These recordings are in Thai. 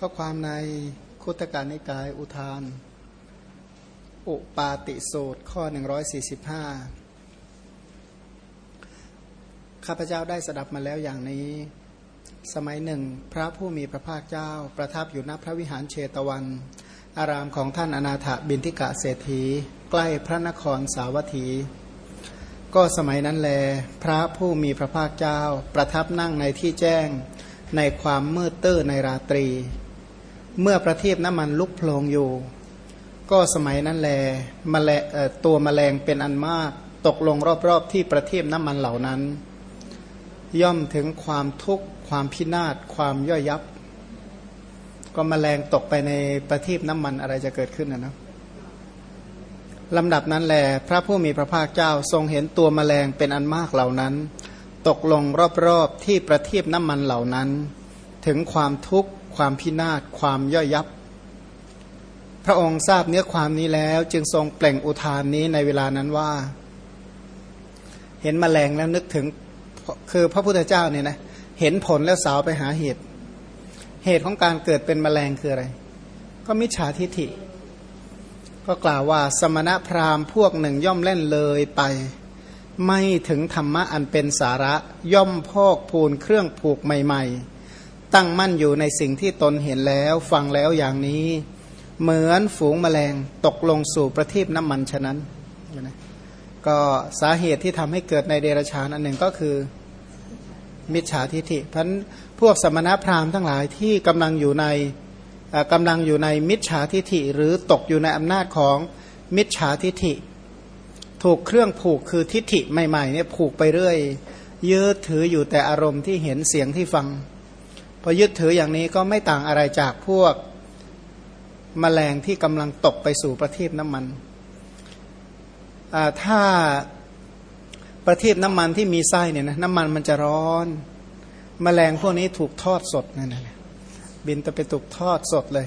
ข้อความในคุตการนิกายอุทาน อุปาติโสตข้อ 145 ข้าพเจ้าได้สดับมาแล้วอย่างนี้ สมัยหนึ่ง พระผู้มีพระภาคเจ้าประทับอยู่ณพระวิหารเชตวัน อารามของท่านอนาถบินทิกะเศรษฐี ใกล้พระนครสาวัตถี ก็สมัยนั้นแล พระผู้มีพระภาคเจ้าประทับนั่งในที่แจ้งในความมืดตื้อในราตรี เมื่อประทีปน้ำมันลุกโพลงอยู่ ก็สมัยนั้นแลมแมลตัวมแมลงเป็นอันมากตกลงรอบๆที่ประทีปน้ำมันเหล่านั้น ย่อมถึงความทุกข์ความพินาศความย่อยยับ ก็มแมลงตกไปในประทีปน้ำมันอะไรจะเกิดขึ้นนะนะลำดับนั้นแล พระผู้มีพระภาคเจ้าทรงเห็นตัวมแมลงเป็นอันมากเหล่านั้น ตกลงรอบๆที่ประทีปน้ำมันเหล่านั้น ถึงความทุกข์ ความพินาศความย่อยยับ พระองค์ทราบเนื้อความนี้แล้ว จึงทรงเปล่งอุทานนี้ในเวลานั้นว่า เห็นมแมลงแล้วนึกถึงคือพระพุทธเจ้าเนี่ยนะเห็นผลแล้วสาวไปหาเหตุ เหตุของการเกิดเป็นมแมลงคืออะไร ก็มิจฉาทิฐิ ก็กล่าวว่าสมณพราหมณ์พวกหนึ่งย่อมเล่นเลยไป ไม่ถึงธรรมะอันเป็นสาระย่อมพอกพูนเครื่องผูกใหม่ ๆ ตั้งมั่นอยู่ในสิ่งที่ตนเห็นแล้ว ฟังแล้วอย่างนี้ เหมือนฝูงแมลงตกลงสู่ประทีปน้ำมันฉะนั้นก็สาเหตุที่ทำให้เกิดในเดรชานอันหนึ่งก็คือมิจฉาทิฐิเพราะพวกสมณพราหมณ์ทั้งหลายที่กำลังอยู่ในกำลังอยู่ในมิจฉาทิฐิ หรือตกอยู่ในอำนาจของมิจฉาทิฐิ ถูกเครื่องผูกคือทิฏฐิใหม่ๆเนี่ยผูกไปเรื่อยยึดถืออยู่แต่อารมณ์ที่เห็นเสียงที่ฟัง พอยึดถืออย่างนี้ก็ไม่ต่างอะไรจากพวกมแมลงที่กำลังตกไปสู่ประทีปน้ำมัน ถ้าประทีปน้ำมันที่มีไส้เนี่ยนะน้ำมันมันจะร้อนมแมลงพวกนี้ถูกทอดสดนั่นแหละบินจะไปถูกทอดสดเลย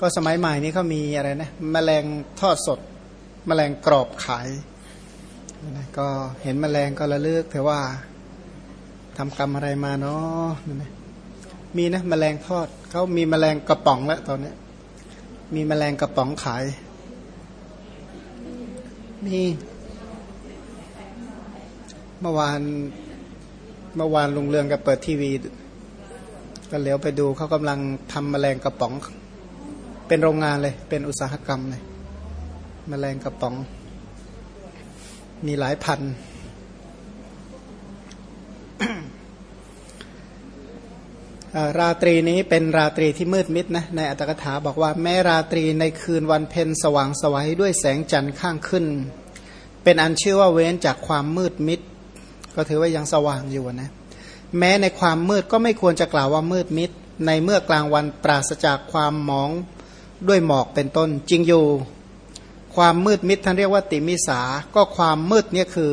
ก็สมัยใหม่นี้เขามีอะไรนะมแมลงทอดสดมแมลงกรอบขายก็เห็นมแมลงก็ระลึกเถอะว่า ทำกรรมอะไรมาเนาะมีนะมแมลงทอดเขามีมแมลงกระป๋องแล้วตอนนี้มีมแมลงกระป๋องขาย มีเมื่อวานเมื่อวานลุงเรืองก็เปิดทีวี ก็เลี้ยวไปดูเขากำลังทำแมลงกระป๋อง เป็นโรงงานเลย เป็นอุตสาหกรรมเลยมแมลงกระป๋อง มีหลายพัน ราตรีนี้เป็นราตรีที่มืดมิดนะในอัตถกถาบอกว่าแม้ราตรีในคืนวันเพ็ญสว่างสวัยด้วยแสงจันทร์ข้างขึ้น เป็นอันชื่อว่าเว้นจากความมืดมิด ก็ถือว่ายังสว่างอยู่นะแม้ในความมืดก็ไม่ควรจะกล่าวว่ามืดมิด ในเมื่อกลางวันปราศจากความหมองด้วยหมอกเป็นต้น จริงอยู่ ความมืดมิดท่านเรียกว่าติมิสาก็ความมืดเนี่ยคือ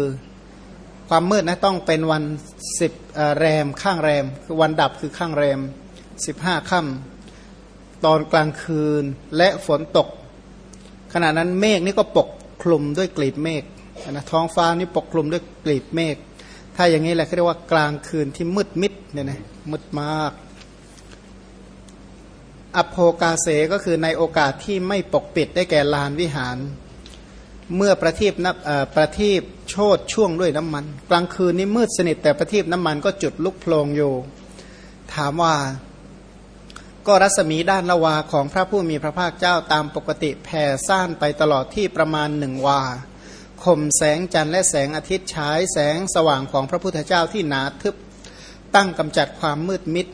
ความมืดนะต้องเป็นวันสิบแรมข้างแรม คือวันดับคือข้างแรมสิบห้าค่ำตอนกลางคืนและฝนตก ขณะนั้นเมฆนี่ก็ปกคลุมด้วยกลีบเมฆนะท้องฟ้านี่ปกคลุมด้วยกลีบเมฆถ้าอย่างนี้แหละเขาเรียกว่ากลางคืนที่มืดมิดเนี่ยนะมืดมาก อโภกาเสก็คือในโอกาสที่ไม่ปกปิดได้แก่ลานวิหาร เมื่อประทีปนับประทีปโชดช่วงด้วยน้ำมัน กลางคืนนี้มืดสนิทแต่ประทีปน้ำมันก็จุดลุกโพลงอยู่ ถามว่า ก็รัศมีด้านละวาของพระผู้มีพระภาคเจ้าตามปกติแผ่ซ่านไปตลอดที่ประมาณหนึ่งวาข่มแสงจันทร์และแสงอาทิตย์ฉายแสงสว่างของพระพุทธเจ้าที่หนาทึบตั้งกำจัดความมืดมิด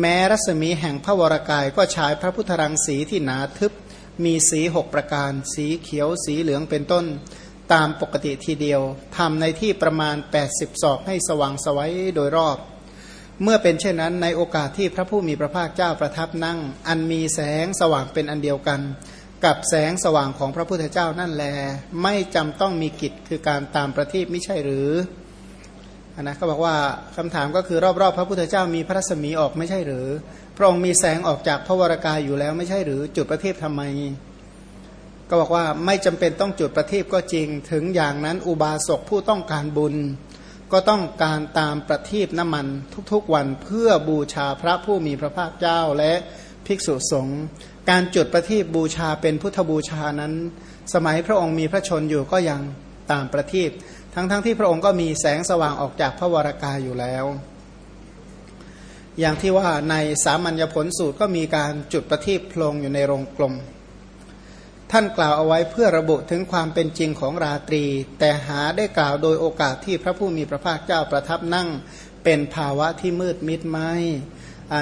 แม้รัศมีแห่งพระวรากายก็ฉายพระพุทธรังสีที่หนาทึบ มีสีหกประการ สีเขียวสีเหลืองเป็นต้น ตามปกติทีเดียวทำในที่ประมาณ 80 ศอกให้สว่างสวัยโดยรอบ เมื่อเป็นเช่นนั้นในโอกาสที่พระผู้มีพระภาคเจ้าประทับนั่ง อันมีแสงสว่างเป็นอันเดียวกัน กับแสงสว่างของพระพุทธเจ้านั่นแล ไม่จำต้องมีกิจคือการตามประทีปไม่ใช่หรือ นะเขาบอกว่าคำถามก็คือรอบๆ พระพุทธเจ้ามีพระรัศมีออกไม่ใช่หรือ พระองค์มีแสงออกจากพระวรากายอยู่แล้วไม่ใช่หรือ จุดประทีปทำไม ก็บอกว่าไม่จำเป็นต้องจุดประทีปก็จริง ถึงอย่างนั้นอุบาสกผู้ต้องการบุญ ก็ต้องการตามประทีปน้ำมันทุกๆวันเพื่อบูชาพระผู้มีพระภาคเจ้าและภิกษุสงฆ์การจุดประทีปบูชาเป็นพุทธบูชานั้น สมัยพระองค์มีพระชนอยู่ก็ยังตามประทีป ทั้งๆทที่พระองค์ก็มีแสงสว่างออกจากพระวรากายอยู่แล้ว อย่างที่ว่าในสามัญญผลสูตรก็มีการจุดประทีปโพลงอยู่ในโรงกลม ท่านกล่าวเอาไว้เพื่อระบุถึงความเป็นจริงของราตรี แต่หาได้กล่าวโดยโอกาสที่พระผู้มีพระภาคเจ้าประทับนั่งเป็นภาวะที่มืดมิดไหม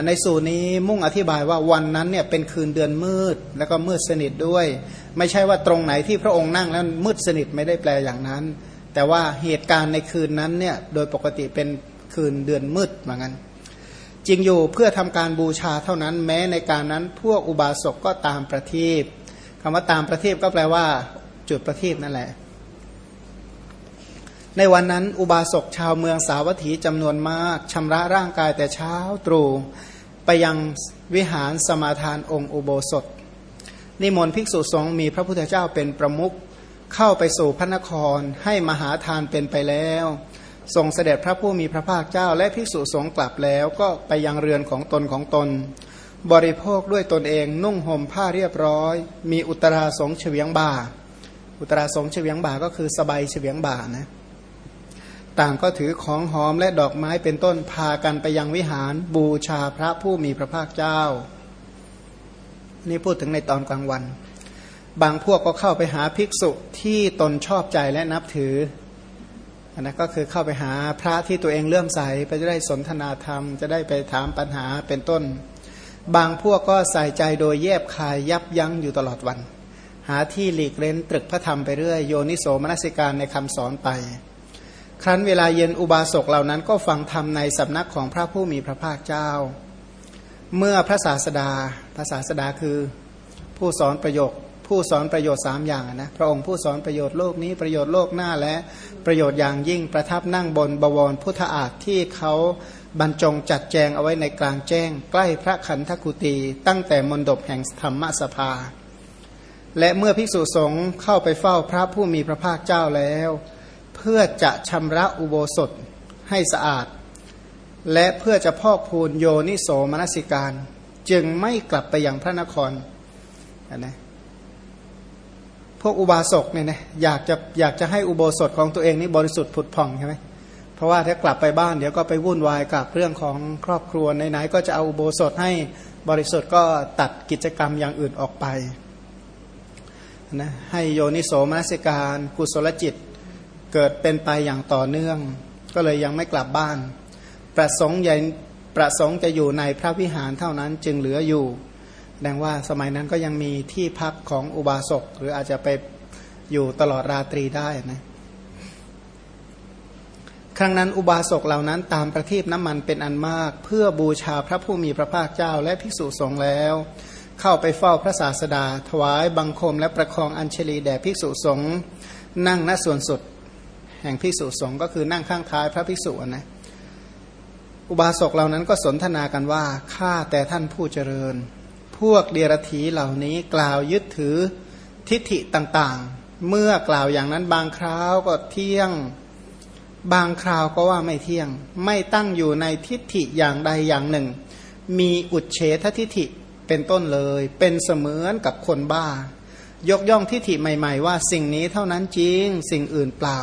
ในสูตรนี้มุ่งอธิบายว่าวันนั้นเนี่ยเป็นคืนเดือนมืดแล้วก็มืดสนิทด้วย ไม่ใช่ว่าตรงไหนที่พระองค์นั่งแล้วมืดสนิทไม่ได้แปลอย่างนั้น แต่ว่าเหตุการณ์ในคืนนั้นเนี่ยโดยปกติเป็นคืนเดือนมืดเหมือนกันจริงอยู่เพื่อทำการบูชาเท่านั้น แม้ในการนั้นพวกอุบาสกก็ตามประทีปคำว่าตามประทีปก็แปลว่า จุดประทีปนั่นแหละ ในวันนั้นอุบาสกชาวเมืองสาวัตถีจำนวนมากชำระร่างกายแต่เช้าตรู่ไปยังวิหารสมาทานองค์อุโบสถ นิมนต์ภิกษุสงฆ์มีพระพุทธเจ้าเป็นประมุข เข้าไปสู่พระนครให้มหาทานเป็นไปแล้วทรงเสด็จพระผู้มีพระภาคเจ้าและภิกษุสงฆ์กลับแล้วก็ไปยังเรือนของตนของตน บริโภคด้วยตนเองนุ่งห่มผ้าเรียบร้อย มีอุตราสงเฉียงบ่า อุตราสงเฉียงบ่าก็คือสบายเฉียงบ่านะต่างก็ถือของหอมและดอกไม้เป็นต้นพากันไปยังวิหารบูชาพระผู้มีพระภาคเจ้า นี่พูดถึงในตอนกลางวัน บางพวกก็เข้าไปหาภิกษุที่ตนชอบใจและนับถืออันนั้นก็คือเข้าไปหาพระที่ตัวเองเลื่อมใสไปจะได้สนทนาธรรม จะได้ไปถามปัญหาเป็นต้น บางพวกก็ใส่ใจโดยแยบคายยับยั้งอยู่ตลอดวัน หาที่หลีกเล้นตรึกพระธรรมไปเรื่อยโยนิโสมนสิการในคำสอนไป ครั้นเวลาเย็นอุบาสกเหล่านั้นก็ฟังธรรมในสำนักของพระผู้มีพระภาคเจ้า เมื่อพระศาสดาพระศาสดาคือผู้สอนประโยค ผู้สอนประโยชน์สามอย่างนะพระองค์ผู้สอนประโยชน์โลกนี้ประโยชน์โลกหน้าและประโยชน์อย่างยิ่งประทับนั่งบนบวรพุทธาฏที่เขาบรรจงจัดแจงเอาไว้ในกลางแจ้ง ใกล้พระขันธกุตีตั้งแต่มณฑปแห่งธรรมสภา และเมื่อภิกษุสงฆ์เข้าไปเฝ้าพระผู้มีพระภาคเจ้าแล้ว เพื่อจะชำระอุโบสถให้สะอาด และเพื่อจะพอกพูนโยนิโสมนสิการ จึงไม่กลับไปยังพระนครนะ พวกอุบาสกเนี่ยนะอยากจะอยากจะให้อุโบสถของตัวเองนี่บริสุทธิ์ผุดผ่องใช่ไหมเพราะว่าถ้ากลับไปบ้านเดี๋ยวก็ไปวุ่นวายกับเรื่องของครอบครัวไหนๆก็จะเอาอุโบสถให้บริสุทธิ์ก็ตัดกิจกรรมอย่างอื่นออกไปนะให้โยนิโสมนสิการกุศลจิตเกิดเป็นไปอย่างต่อเนื่อง ก็เลยยังไม่กลับบ้าน ประสงค์ใหญ่ประสงค์จะอยู่ในพระวิหารเท่านั้นจึงเหลืออยู่ ดงว่าสมัยนั้นก็ยังมีที่พักของอุบาสก หรืออาจจะไปอยู่ตลอดราตรีได้นะครั้งนั้นอุบาสกเหล่านั้นตามประทีปน้ำมันเป็นอันมาก เพื่อบูชาพระผู้มีพระภาคเจ้าและภิกษุสงฆ์แล้ว เข้าไปเฝ้าพระศาสดา ถวายบังคมและประคองอัญเชลีแด่ภิกษุสงฆ์นั่งณส่วนสุด แห่งภิกษุสงฆ์ก็คือนั่งข้างท้ายพระภิกษุนะอุบาสกเหล่านั้นก็สนทนากันว่าข้าแต่ท่านผู้เจริญ พวกเดียรถีเหล่านี้กล่าวยึดถือทิฏฐิต่างๆ เมื่อกล่าวอย่างนั้นบางคราวก็เที่ยงบางคราวก็ว่าไม่เที่ยง ไม่ตั้งอยู่ในทิฏฐิอย่างใดอย่างหนึ่ง มีอุดเฉททิฏฐิเป็นต้นเลย เป็นเสมือนกับคนบ้า ยกย่องทิฏฐิใหม่ๆ ว่าสิ่งนี้เท่านั้นจริง สิ่งอื่นเปล่า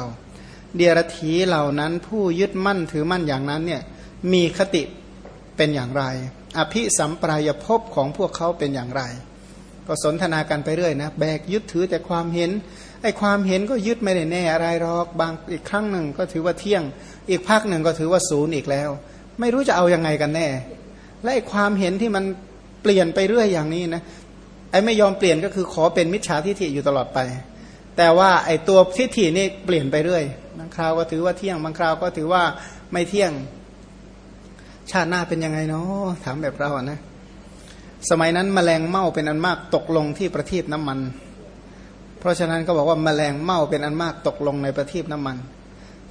เดียรถีเหล่านั้นผู้ยึดมั่นถือมั่นอย่างนั้นเนี่ยมีคติเป็นอย่างไร อภิสัมปรายภพของพวกเขาเป็นอย่างไร ก็สนทนากันไปเรื่อยนะ แบกยึดถือแต่ความเห็นไอ้ความเห็นก็ยึดไม่ได้แน่อะไรหรอกบางอีกครั้งหนึ่งก็ถือว่าเที่ยง อีกภาคหนึ่งก็ถือว่าศูนย์อีกแล้ว ไม่รู้จะเอาอยัางไงกันแน่ และไอ้ความเห็นที่มันเปลี่ยนไปเรื่อยอย่างนี้นะไอ้ไม่ยอมเปลี่ยนก็คือขอเป็นมิจฉาทิฏฐิอยู่ตลอดไป แต่ว่าไอ้ตัวทิฏฐินี่เปลี่ยนไปเรื่อยบางคราวก็ถือว่าเที่ยงบางคราวก็ถือว่าไม่เที่ยง ชาติหน้าเป็นยังไงเนาะถามแบบเราอะนะ สมัยนั้นมแมลงเม่าเป็นอันมากตกลงที่ประทีปน้ำมัน เพราะฉะนั้นก็บอกว่าแมลงเม่าเป็นอันมากตกลงในประทีปน้ำมัน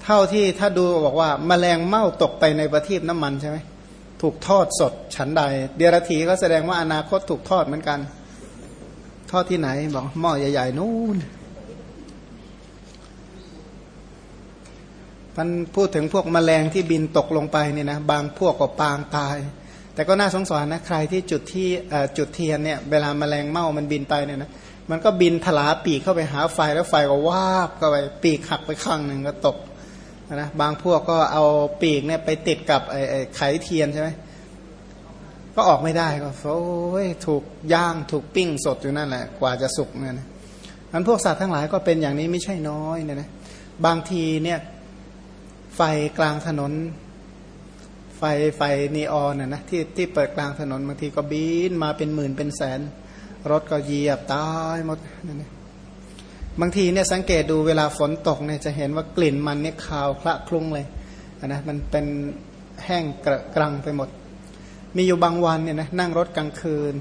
เท่าที่ถ้าดูบอกว่าแมลงเม่าตกไปในประทีปน้ำมันใช่ไหมถูกทอดสดฉันใด เดียรถีก็แสดงว่าอนาคตถูกทอดเหมือนกัน ทอดที่ไหนบอกหม้อใหญ่ๆนู่น มันพูดถึงพวกแมลงที่บินตกลงไปเนี่ยนะบางพวกก็ปางตาย แต่ก็น่าสงสารนะใครที่จุดที่จุดเทียนเนี่ยเวลาแมลงเม่ามันบินไปเนี่ยนะมันก็บินถลาปีกเข้าไปหาไฟแล้วไฟก็วาบเข้าไปปีกหักไปข้างหนึ่งก็ตกนะบางพวกก็เอาปีกเนี่ยไปติดกับไอ้ไขเทียนใช่ไหมก็ออกไม่ได้ก็โอ้ยถูกย่างถูกปิ้งสดอยู่นั่นแหละกว่าจะสุกเนี่ยนะมันพวกสัตว์ทั้งหลายก็เป็นอย่างนี้ไม่ใช่น้อยเนี่ยนะบางทีเนี่ย ไฟกลางถนน ไฟไฟนีออนน่ะนะที่ที่เปิดกลางถนนบางทีก็บินมาเป็นหมื่นเป็นแสน รถก็เหยียบตายหมดนั่นนะบางทีเนี่ยสังเกตดูเวลาฝนตกเนี่ยจะเห็นว่ากลิ่นมันเนี่ยคาวคละคลุ้งเลยนะมันเป็นแห้งกระกรังไปหมด มีอยู่บางวันเนี่ยนะนั่งรถกลางคืน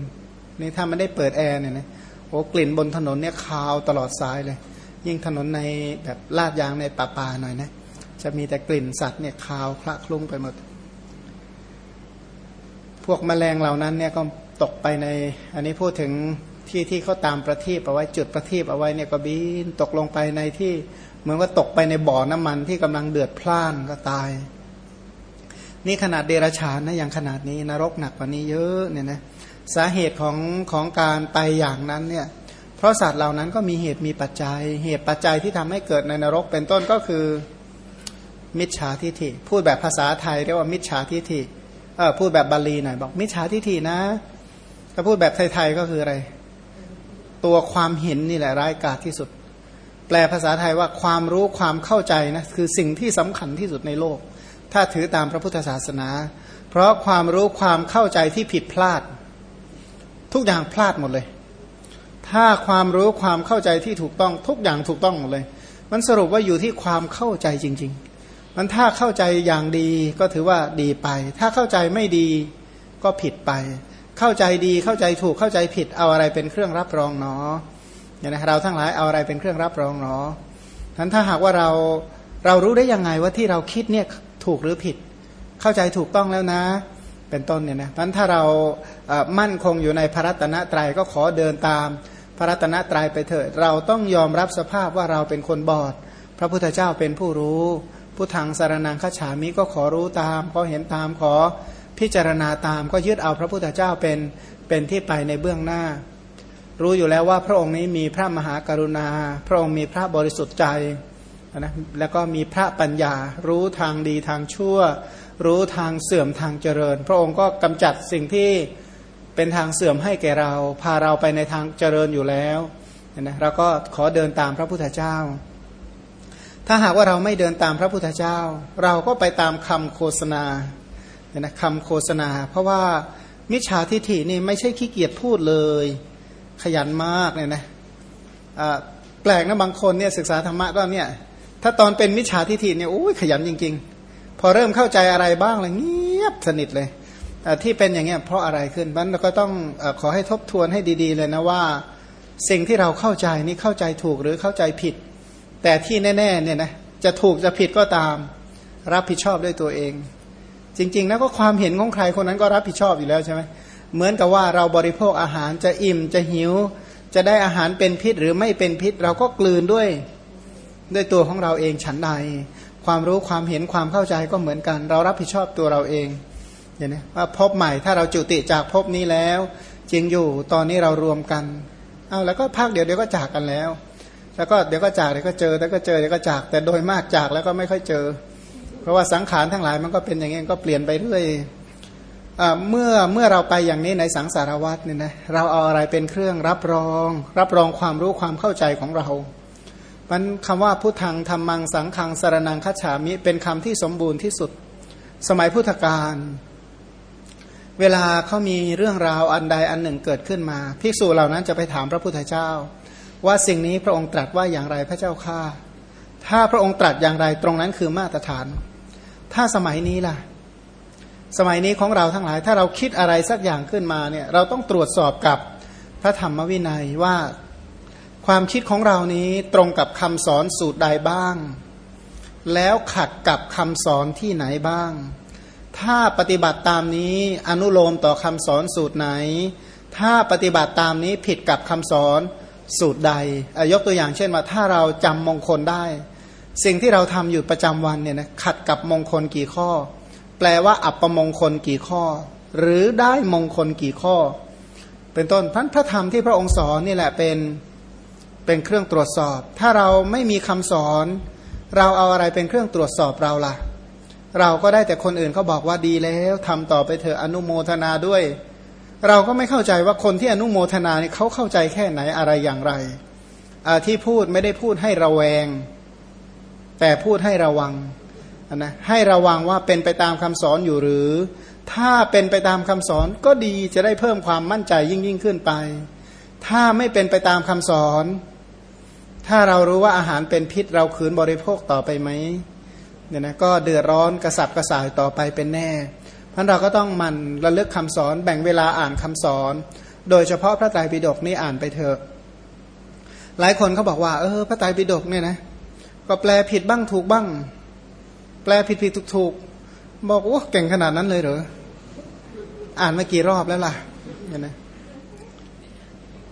นี่ถ้ามันได้เปิดแอร์เนี่ยนะโอ้กลิ่นบนถนนเนี่ยคาวตลอดสายเลย ยิ่งถนนในแบบลาดยางในป่าป่าหน่อยนะ จะมีแต่กลิ่นสัตว์เนี่ยคาวคละคลุ้งไปหมด พวกแมลงเหล่านั้นเนี่ยก็ตกไปใน อันนี้พูดถึงที่ที่เขาตามประทีปเอาไว้จุดประทีปเอาไว้เนี่ยก็บินตกลงไปในที่เหมือนว่าตกไปในบ่อน้ำมันที่กำลังเดือดพล่านก็ตาย นี่ขนาดเดรัจฉานนะอย่างขนาดนี้นรกหนักกว่านี้เยอะเนี่ยนะสาเหตุของของการไปอย่างนั้นเนี่ยเพราะสัตว์เหล่านั้นก็มีเหตุมีปัจจัย เหตุปัจจัยที่ทำให้เกิดในนรกเป็นต้นก็คือ มิจฉาทิฐิพูดแบบภาษาไทยเรียกว่ามิจฉาทิฐิเออพูดแบบบาลีหน่อยบอกมิจฉาทิฐินะ ถ้าพูดแบบไทยๆก็คืออะไร ตัวความเห็นนี่แหละร้ายกาจที่สุด แปลภาษาไทยว่าความรู้ความเข้าใจนะคือสิ่งที่สำคัญที่สุดในโลก ถ้าถือตามพระพุทธศาสนา เพราะความรู้ความเข้าใจที่ผิดพลาด ทุกอย่างพลาดหมดเลย ถ้าความรู้ความเข้าใจที่ถูกต้องทุกอย่างถูกต้องหมดเลย มันสรุปว่าอยู่ที่ความเข้าใจจริง ๆ มันถ้าเข้าใจอย่างดีก็ถือว่าดีไป ถ้าเข้าใจไม่ดีก็ผิดไป เข้าใจดีเข้าใจถูกเข้าใจผิดเอาอะไรเป็นเครื่องรับรองเนาะเนี่ยนะเราทั้งหลายเอาอะไรเป็นเครื่องรับรองเนาะทั้นถ้าหากว่าเราเรารู้ได้ยังไงว่าที่เราคิดเนี่ยถูกหรือผิด เข้าใจถูกต้องแล้วนะ เป็นต้นเนี่ยนะทั้นถ้าเรามั่นคงอยู่ในพระรัตนตรัยก็ขอเดินตาม พระรัตนตรัยไปเถิดเราต้องยอมรับสภาพว่าเราเป็นคนบอด พระพุทธเจ้าเป็นผู้รู้ ผู้ทางสารนังขฉามิก็ขอรู้ตามขอเห็นตามขอพิจารณาตามก็ยึดเอาพระพุทธเจ้าเป็นเป็นที่ไปในเบื้องหน้า รู้อยู่แล้วว่าพระองค์นี้มีพระมหากรุณา พระองค์มีพระบริสุทธิ์ใจนะแล้วก็มีพระปัญญา รู้ทางดีทางชั่ว รู้ทางเสื่อมทางเจริญ พระองค์ก็กำจัดสิ่งที่เป็นทางเสื่อมให้แก่เรา พาเราไปในทางเจริญอยู่แล้วนะเราก็ขอเดินตามพระพุทธเจ้า ถ้าหากว่าเราไม่เดินตามพระพุทธเจ้า เราก็ไปตามคำโฆษณาเนี่ยนะคำโฆษณา เพราะว่ามิจฉาทิฐินี่ไม่ใช่ขี้เกียจพูดเลย ขยันมากเนี่ยนะแปลกนะบางคนเนี่ยศึกษาธรรมะก็เนี่ยถ้าตอนเป็นมิจฉาทิฐิเนี่ยโอ้ยขยันจริง ๆ พอเริ่มเข้าใจอะไรบ้างเลยเงียบสนิทเลยที่เป็นอย่างเงี้ยเพราะอะไรขึ้นบันเราก็ต้องอขอให้ทบทวนให้ดี ๆ เลยนะว่า สิ่งที่เราเข้าใจนี่เข้าใจถูกหรือเข้าใจผิด แต่ที่แน่ๆเนี่ยนะจะถูกจะผิดก็ตาม รับผิดชอบด้วยตัวเอง จริงๆแล้วก็ความเห็นของใครคนนั้นก็รับผิดชอบอยู่แล้วใช่ไหมเหมือนกับว่าเราบริโภคอาหารจะอิ่มจะหิว จะได้อาหารเป็นพิษหรือไม่เป็นพิษ เราก็กลืนด้วยด้วยตัวของเราเองฉันใด ความรู้ความเห็นความเข้าใจก็เหมือนกัน เรารับผิดชอบตัวเราเองอย่างนี้ว่าพบใหม่ถ้าเราจุติจากพบนี้แล้วจริงอยู่ตอนนี้เรารวมกันเอาแล้วก็ภาคเดียวเดียวก็จากกันแล้ว แล้วก็เดี๋ยวก็จากเดี๋ยวก็เจอเดี๋ยวก็เจอเดี๋ยวก็จาก แต่โดยมากจากแล้วก็ไม่ค่อยเจอ เพราะว่าสังขารทั้งหลายมันก็เป็นอย่างนี้ก็เปลี่ยนไปเรื่อยเมื่อเมื่อเราไปอย่างนี้ในสังสารวัตเนี่ยนะเราเอาอะไรเป็นเครื่องรับรอง รับรองความรู้ความเข้าใจของเรามันคำว่าพุทธังธรรมังสังขังสารนังคัจฉามิเป็นคำที่สมบูรณ์ที่สุด สมัยพุทธกาลเวลาเขามีเรื่องราวอันใดอันหนึ่งเกิดขึ้นมาภิกษุเหล่านั้นจะไปถามพระพุทธเจ้า ว่าสิ่งนี้พระองค์ตรัสว่าอย่างไรพระเจ้าข้าถ้าพระองค์ตรัสอย่างไรตรงนั้นคือมาตรฐาน ถ้าสมัยนี้ล่ะ สมัยนี้ของเราทั้งหลาย ถ้าเราคิดอะไรสักอย่างขึ้นมาเนี่ยเราต้องตรวจสอบกับพระธรรมวินัยว่าความคิดของเรานี้ตรงกับคำสอนสูตรใดบ้าง แล้วขัดกับคำสอนที่ไหนบ้าง ถ้าปฏิบัติตามนี้อนุโลมต่อคำสอนสูตรไหน ถ้าปฏิบัติตามนี้ผิดกับคำสอน สูตรใดยกตัวอย่างเช่นว่าถ้าเราจำมงคลได้ สิ่งที่เราทำอยู่ประจำวันเนี่ยนะขัดกับมงคลกี่ข้อ แปลว่าอับประมงคลกี่ข้อ หรือได้มงคลกี่ข้อ เป็นต้นพันพระธรรมที่พระองค์สอนนี่แหละเป็นเป็นเครื่องตรวจสอบ ถ้าเราไม่มีคำสอน เราเอาอะไรเป็นเครื่องตรวจสอบเราล่ะ เราก็ได้แต่คนอื่นเขาบอกว่าดีแล้วทำต่อไปเถอะอนุโมทนาด้วย เราก็ไม่เข้าใจว่าคนที่อนุโมทนาเนี่ยเขาเข้าใจแค่ไหนอะไรอย่างไร ที่พูดไม่ได้พูดให้ระแวง แต่พูดให้ระวังนะให้ระวังว่าเป็นไปตามคำสอนอยู่หรือ ถ้าเป็นไปตามคำสอนก็ดีจะได้เพิ่มความมั่นใจยิ่งยิ่งขึ้นไป ถ้าไม่เป็นไปตามคำสอน ถ้าเรารู้ว่าอาหารเป็นพิษเราขืนบริโภคต่อไปไหมเนี่ยนะก็เดือดร้อนกระสับกระส่ายต่อไปเป็นแน่ เพราะเราก็ต้องมันระลึกคำสอนแบ่งเวลาอ่านคำสอน โดยเฉพาะพระไตรปิฎกนี่อ่านไปเถอะ หลายคนเขาบอกว่าเออพระไตรปิฎกเนี่ยนะก็แปลผิดบ้างถูกบ้าง แปลผิดผิดถูกถูกบอกโอ้เก่งขนาดนั้นเลยเหรออ่านมากี่รอบแล้วล่ะเนี่ยนะ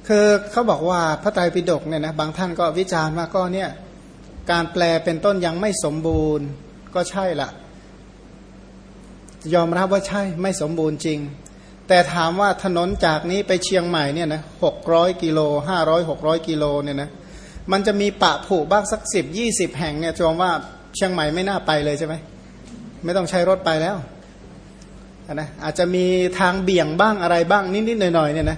คือเขาบอกว่าพระไตรปิฎกเนี่ยนะบางท่านก็วิจารณ์ว่าก็เนี่ยการแปลเป็นต้นยังไม่สมบูรณ์ก็ใช่ละ ยอมรับว่าใช่ไม่สมบูรณ์จริง แต่ถามว่าถนนจากนี้ไปเชียงใหม่เนี่ยนะหกร้อยกิโลห้าร้อยหกร้อยกิโลเนี่ยนะมันจะมีปะผุบ้างสักสิบยี่สิบแห่งเนี่ยจอมว่าเชียงใหม่ไม่น่าไปเลยใช่ไหมไม่ต้องใช้รถไปแล้วนะอาจจะมีทางเบี่ยงบ้างอะไรบ้างนิดๆหน่อยๆเนี่ยนะ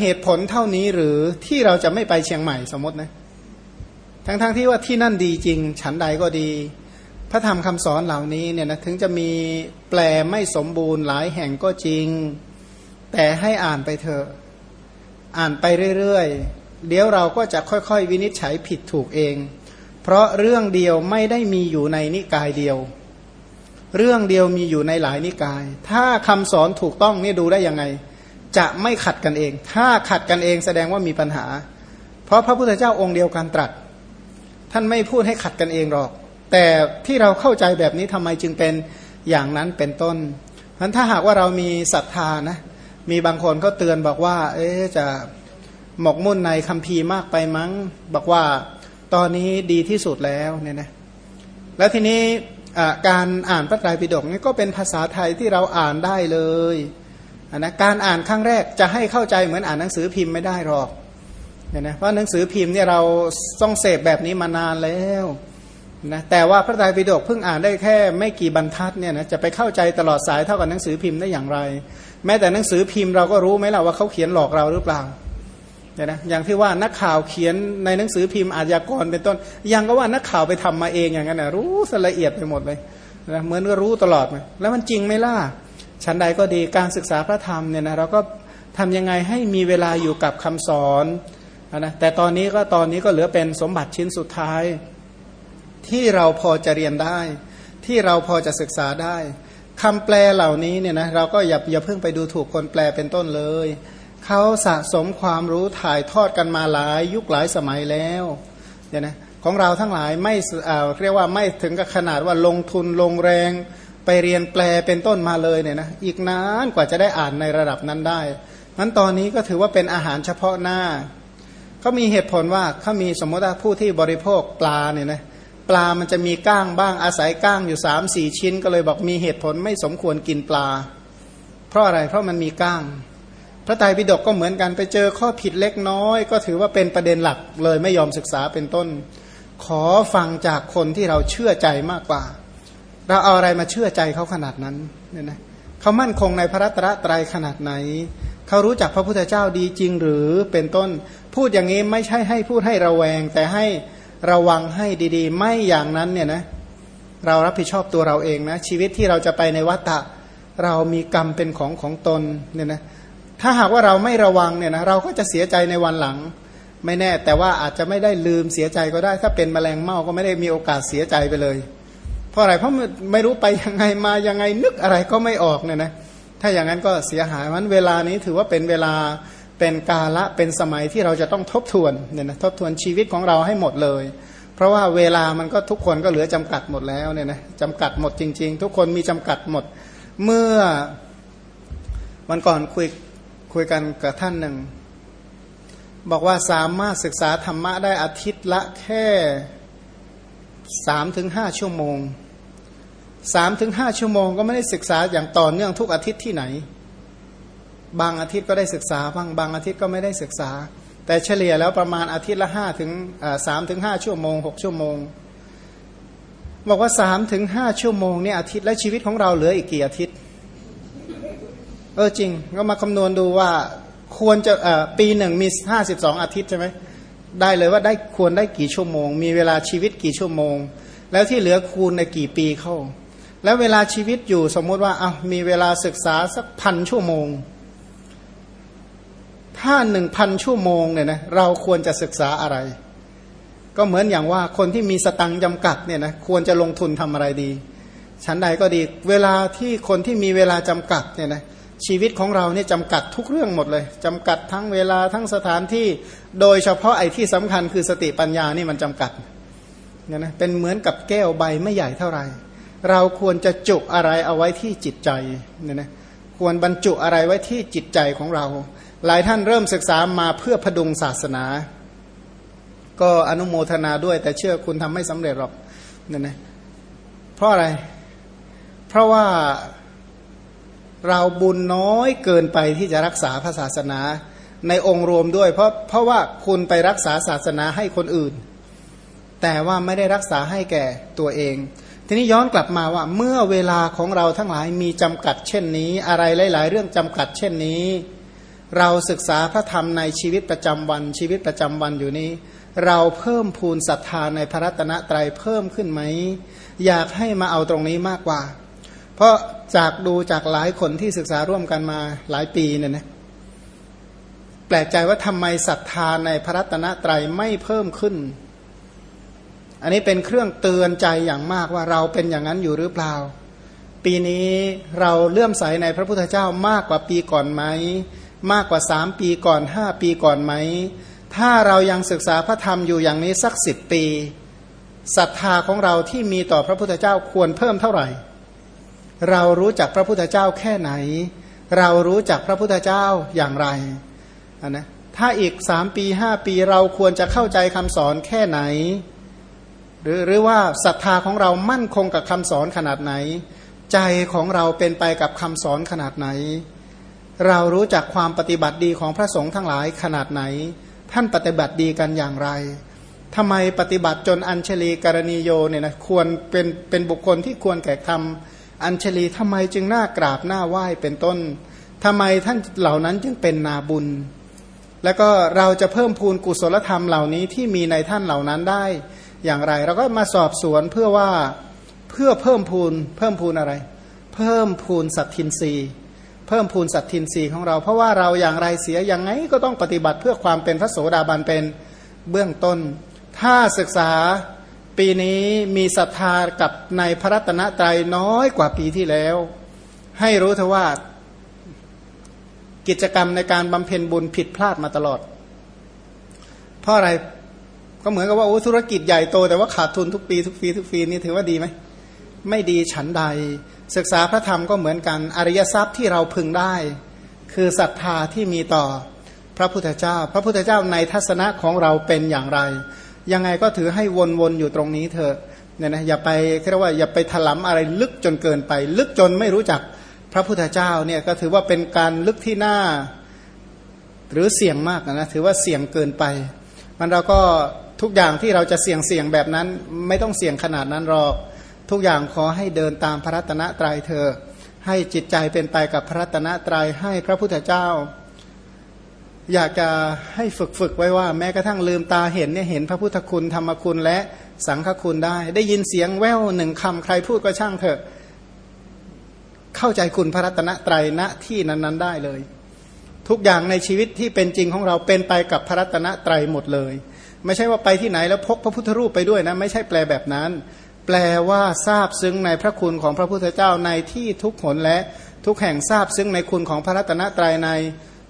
เหตุผลเท่านี้หรือที่เราจะไม่ไปเชียงใหม่สมมตินะทั้งๆทที่ว่าที่นั่นดีจริง ฉันใดก็ดี พระธรรมคำสอนเหล่านี้เนี่ยนะถึงจะมีแปลไม่สมบูรณ์หลายแห่งก็จริง แต่ให้อ่านไปเถอะอ่านไปเรื่อยๆ เดี๋ยวเราก็จะค่อยๆ วินิจฉัยผิดถูกเอง เพราะเรื่องเดียวไม่ได้มีอยู่ในนิกายเดียว เรื่องเดียวมีอยู่ในหลายนิกาย ถ้าคำสอนถูกต้องนี่ดูได้ยังไง จะไม่ขัดกันเอง ถ้าขัดกันเองแสดงว่ามีปัญหา เพราะพระพุทธเจ้าองค์เดียวกันตรัส ท่านไม่พูดให้ขัดกันเองหรอก แต่ที่เราเข้าใจแบบนี้ทำไมจึงเป็นอย่างนั้นเป็นต้นเพราะถ้าหากว่าเรามีศรัทธานะมีบางคนก็เตือนบอกว่า เอ๊จะหมกมุ่นในคัมภีร์มากไปมั้ง บอกว่าตอนนี้ดีที่สุดแล้วเนี่ยนะแล้วทีนี้การอ่านพระไตรปิฎกนี่ก็เป็นภาษาไทยที่เราอ่านได้เลยนะการอ่านครั้งแรกจะให้เข้าใจเหมือนอ่านหนังสือพิมพ์ไม่ได้หรอกเนี่ยนะเพราะหนังสือพิมพ์เนี่ยเราต้องเสพแบบนี้มานานแล้ว นะแต่ว่าพระไตรปิฎกเพิ่งอ่านได้แค่ไม่กี่บรรทัดเนี่ยนะจะไปเข้าใจตลอดสายเท่ากับหนังสือพิมพ์ได้อย่างไร แม้แต่หนังสือพิมพ์เราก็รู้ไหมล่ะว่าเขาเขียนหลอกเราหรือเปล่าเนี่ยนะอย่างที่ว่านักข่าวเขียนในหนังสือพิมพ์อาชญากรเป็นต้น ยังก็ว่านักข่าวไปทำมาเองอย่างนั้นนะรู้ละเอียดไปหมดเลยนะเหมือนก็รู้ตลอดเลยแล้วมันจริงไหมล่ะชั้นใดก็ดีการศึกษาพระธรรมเนี่ยนะเราก็ทำยังไงให้มีเวลาอยู่กับคำสอนนะแต่ตอนนี้ก็ตอนนี้ก็เหลือเป็นสมบัติชิ้นสุดท้าย ที่เราพอจะเรียนได้ ที่เราพอจะศึกษาได้คำแปลเหล่านี้เนี่ยนะเราก็อย่าอย่าเพิ่งไปดูถูกคนแปลเป็นต้นเลยเขาสะสมความรู้ถ่ายทอดกันมาหลายยุคหลายสมัยแล้วเนี่ยนะของเราทั้งหลายไม่เรียกว่าไม่ถึงกับขนาดว่าลงทุนลงแรงไปเรียนแปลเป็นต้นมาเลยเนี่ยนะอีกนานกว่าจะได้อ่านในระดับนั้นได้นั้นตอนนี้ก็ถือว่าเป็นอาหารเฉพาะหน้าเขามีเหตุผลว่าเขามีสมมติว่าผู้ที่บริโภคปลาเนี่ยนะ ปลามันจะมีก้างบ้างอาศัยก้างอยู่สามสี่ชิ้น ก็เลยบอกมีเหตุผลไม่สมควรกินปลา เพราะอะไรเพราะมันมีก้าง พระไตรปิฎกก็เหมือนกันไปเจอข้อผิดเล็กน้อย ก็ถือว่าเป็นประเด็นหลักเลยไม่ยอมศึกษาเป็นต้น ขอฟังจากคนที่เราเชื่อใจมากกว่า เราเอาอะไรมาเชื่อใจเขาขนาดนั้นเนี่ยนะเขามั่นคงในพระรัตนตรัยขนาดไหนเขารู้จักพระพุทธเจ้าดีจริงหรือเป็นต้น พูดอย่างนี้ไม่ใช่ให้พูดให้ระแวงแต่ให้ ระวังให้ดีๆ ไม่อย่างนั้นเนี่ยนะเรารับผิดชอบตัวเราเองนะชีวิตที่เราจะไปในวัฏฏะเรามีกรรมเป็นของของตนเนี่ยนะถ้าหากว่าเราไม่ระวังเนี่ยนะเราก็จะเสียใจในวันหลัง ไม่แน่ แต่ว่าอาจจะไม่ได้ลืมเสียใจก็ได้ ถ้าเป็นแมลงเม่าก็ไม่ได้มีโอกาสเสียใจไปเลย เพราะอะไรเพราะไม่รู้ไปยังไงมายังไงนึกอะไรก็ไม่ออกเนี่ยนะถ้าอย่างนั้นก็เสียหายมันเวลานี้ถือว่าเป็นเวลา เป็นกาละเป็นสมัยที่เราจะต้องทบทวนเนี่ยนะทบทวนชีวิตของเราให้หมดเลย เพราะว่าเวลามันก็ทุกคนก็เหลือจำกัดหมดแล้วเนี่ยนะจำกัดหมดจริง ๆ ทุกคนมีจำกัดหมด เมื่อวันก่อนคุยคุยกันกับท่านหนึ่ง บอกว่าสามารถศึกษาธรรมะได้อาทิตย์ละแค่สามถึงห้าชั่วโมงสามถึงห้าชั่วโมงก็ไม่ได้ศึกษาอย่างต่อเนื่องทุกอาทิตย์ที่ไหน บางอาทิตย์ก็ได้ศึกษาบางบางอาทิตย์ก็ไม่ได้ศึกษา แต่เฉลี่ยแล้วประมาณอาทิตย์ละห้าถึงสามถึงห้าชั่วโมงหกชั่วโมง บอกว่าสามถึงห้าชั่วโมงเนี่ยอาทิตย์และชีวิตของเราเหลืออีกกี่อาทิตย์ เออจริง ก็มาคำนวณดูว่าควรจะปีหนึ่งมีห้าสิบสองอาทิตย์ใช่ไหมได้เลยว่าได้ควรได้กี่ชั่วโมง มีเวลาชีวิตกี่ชั่วโมง แล้วที่เหลือคูณในกี่ปีเข้า แล้วเวลาชีวิตอยู่สมมุติว่าเอามีเวลาศึกษาสักพันชั่วโมง ถ้าหนึ่งพันชั่วโมงเนี่ยนะเราควรจะศึกษาอะไร ก็เหมือนอย่างว่าคนที่มีสตังจำกัดเนี่ยนะควรจะลงทุนทำอะไรดีชั้นใดก็ดีเวลาที่คนที่มีเวลาจำกัดเนี่ยนะชีวิตของเราเนี่ยจำกัดทุกเรื่องหมดเลยจำกัดทั้งเวลาทั้งสถานที่ โดยเฉพาะไอ้ที่สำคัญคือสติปัญญานี่มันจำกัดเนี่ยนะเป็นเหมือนกับแก้วใบไม่ใหญ่เท่าไหร่ เราควรจะจุอะไรเอาไว้ที่จิตใจเนี่ยนะควรบรรจุอะไรไว้ที่จิตใจของเรา หลายท่านเริ่มศึกษามาเพื่อพดุงศาสนา ก็อนุโมทนาด้วย แต่เชื่อคุณทำไม่สำเร็จหรอกเนี่ยนะเพราะอะไร เพราะว่าเราบุญน้อยเกินไปที่จะรักษาพระศาสนาในองค์รวมด้วย เพราะเพราะว่าคุณไปรักษาศาสนาให้คนอื่น แต่ว่าไม่ได้รักษาให้แก่ตัวเอง ทีนี้ย้อนกลับมาว่า เมื่อเวลาของเราทั้งหลายมีจำกัดเช่นนี้ อะไรหลาย ๆ เรื่องจำกัดเช่นนี้ เราศึกษาพระธรรมในชีวิตประจำวันชีวิตประจำวันอยู่นี้ เราเพิ่มพูนศรัทธาในพระรัตนตรัยเพิ่มขึ้นไหม อยากให้มาเอาตรงนี้มากกว่า เพราะจากดูจากหลายคนที่ศึกษาร่วมกันมาหลายปีเนี่ยนะแปลกใจว่าทำไมศรัทธาในพระรัตนตรัยไม่เพิ่มขึ้น อันนี้เป็นเครื่องเตือนใจอย่างมากว่าเราเป็นอย่างนั้นอยู่หรือเปล่า ปีนี้เราเลื่อมใสในพระพุทธเจ้ามากกว่าปีก่อนไหม มากกว่าสามปีก่อนห้าปีก่อนไหม ถ้าเรายังศึกษาพระธรรมอยู่อย่างนี้สักสิบปีศรัทธาของเราที่มีต่อพระพุทธเจ้าควรเพิ่มเท่าไหร่ เรารู้จักพระพุทธเจ้าแค่ไหน เรารู้จักพระพุทธเจ้าอย่างไรนนะถ้าอีกสามปีห้าปีเราควรจะเข้าใจคำสอนแค่ไหน หรือหรือว่าศรัทธาของเรามั่นคงกับคำสอนขนาดไหน ใจของเราเป็นไปกับคำสอนขนาดไหน เรารู้จักความปฏิบัติดีของพระสงฆ์ทั้งหลายขนาดไหน ท่านปฏิบัติดีกันอย่างไรทำไมปฏิบัติจนอัญเชลีกรณีโยเนี่ยนะควรเป็นเป็นบุคคลที่ควรแก่ทำอัญชลีทำไมจึงน่ากราบหน้าไหว้เป็นต้นทำไมท่านเหล่านั้นจึงเป็นนาบุญ แล้วก็เราจะเพิ่มพูนกุศลธรรมเหล่านี้ที่มีในท่านเหล่านั้นได้อย่างไร เราก็มาสอบสวนเพื่อว่าเพื่อเพิ่มพูนเพิ่มพูนอะไร เพิ่มพูนสัตทินรี เพิ่มพูนสัตทินรีของเรา เพราะว่าเราอย่างไรเสียอย่างไงก็ต้องปฏิบัติเพื่อความเป็นพระโสดาบันเป็นเบื้องต้น ถ้าศึกษาปีนี้มีศรัทธากับในพระรัตนตรัยน้อยกว่าปีที่แล้ว ให้รู้เถอะว่ากิจกรรมในการบำเพ็ญบุญผิดพลาดมาตลอด เพราะอะไรก็เหมือนกับว่าโอ้ธุรกิจใหญ่โตแต่ว่าขาดทุนทุกปีทุกปีทุกปีนี่ถือว่าดีไหมไม่ดีฉันใด ศึกษาพระธรรมก็เหมือนกัน อริยทรัพย์ที่เราพึงได้ คือศรัทธาที่มีต่อพระพุทธเจ้า พระพุทธเจ้าในทัศนะของเราเป็นอย่างไร ยังไงก็ถือให้วนๆอยู่ตรงนี้เถอะเนี่ยนะอย่าไปเรียกว่าอย่าไปถลำอะไรลึกจนเกินไป ลึกจนไม่รู้จักพระพุทธเจ้าเนี่ยก็ถือว่าเป็นการลึกที่หน้าหรือเสี่ยงมากนะถือว่าเสี่ยงเกินไป มันเราก็ทุกอย่างที่เราจะเสี่ยงเสี่ยงแบบนั้น ไม่ต้องเสี่ยงขนาดนั้นหรอก ทุกอย่างขอให้เดินตามพระรัตนตรัยเธอ ให้จิตใจเป็นไปกับพระรัตนตรัยให้พระพุทธเจ้า อยากจะให้ฝึกฝึกไว้ว่า แม้กระทั่งลืมตาเห็นเนี่ยเห็นพระพุทธคุณธรรมคุณและสังฆคุณได้ ได้ยินเสียงแววหนึ่งคำใครพูดก็ช่างเถอะ เข้าใจคุณพระรัตนตรัยณที่นั้น ๆ ได้เลย ทุกอย่างในชีวิตที่เป็นจริงของเราเป็นไปกับพระรัตนตรัยหมดเลย ไม่ใช่ว่าไปที่ไหนแล้วพกพระพุทธรูปไปด้วยนะ ไม่ใช่แปลแบบนั้น แปลว่าทราบซึ้งในพระคุณของพระพุทธเจ้าในที่ทุกหนและทุกแห่งทราบซึ้งในคุณของพระรัตนตรัยใน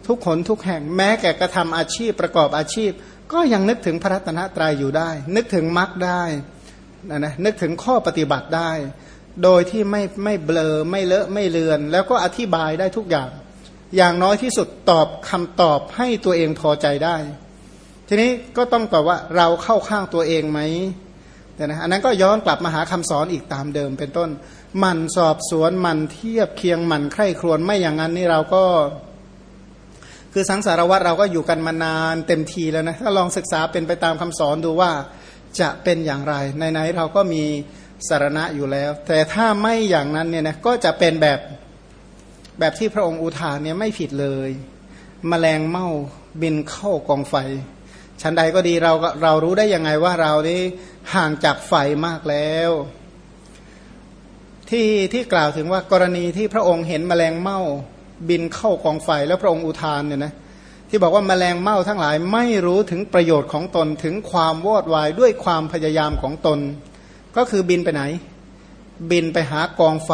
ทุกคนทุกแห่งแม้แก่กระทำอาชีพประกอบอาชีพ ก็ยังนึกถึงพระรัตนตรัยอยู่ได้ นึกถึงมรรคได้นะนะนึกถึงข้อปฏิบัติได้ โดยที่ไม่ไม่เบลอไม่เลอะไม่เลือน แล้วก็อธิบายได้ทุกอย่าง อย่างน้อยที่สุดตอบคำตอบให้ตัวเองพอใจได้ ทีนี้ก็ต้องตอบว่าเราเข้าข้างตัวเองไหม เนี่ยนะอันนั้นก็ย้อนกลับมาหาคำสอนอีกตามเดิมเป็นต้น มันสอบสวนมันเทียบเคียงมันใคร่ครวญไม่อย่างนั้นนี่เราก็ คือสังสารวัตรเราก็อยู่กันมานานเต็มทีแล้วนะถ้าลองศึกษาเป็นไปตามคำสอนดูว่าจะเป็นอย่างไรในๆเราก็มีสารณะอยู่แล้ว แต่ถ้าไม่อย่างนั้นเนี่ยนะก็จะเป็นแบบแบบที่พระองค์อุทานเนี่ยไม่ผิดเลยมแมลงเม่าบินเข้ากองไฟชั้นใดก็ดีเราเรารู้ได้ยังไงว่าเรานี่ ห่างจากไฟมากแล้ว ที่ที่กล่าวถึงว่ากรณีที่พระองค์เห็นมแมลงเม่าบินเข้ากองไฟแล้วพระองค์อุทานเนี่ยนะที่บอกว่าแมลงเม่าทั้งหลายไม่รู้ถึงประโยชน์ของตนถึงความวอดวายด้วยความพยายามของตน ก็คือบินไปไหน บินไปหากองไฟ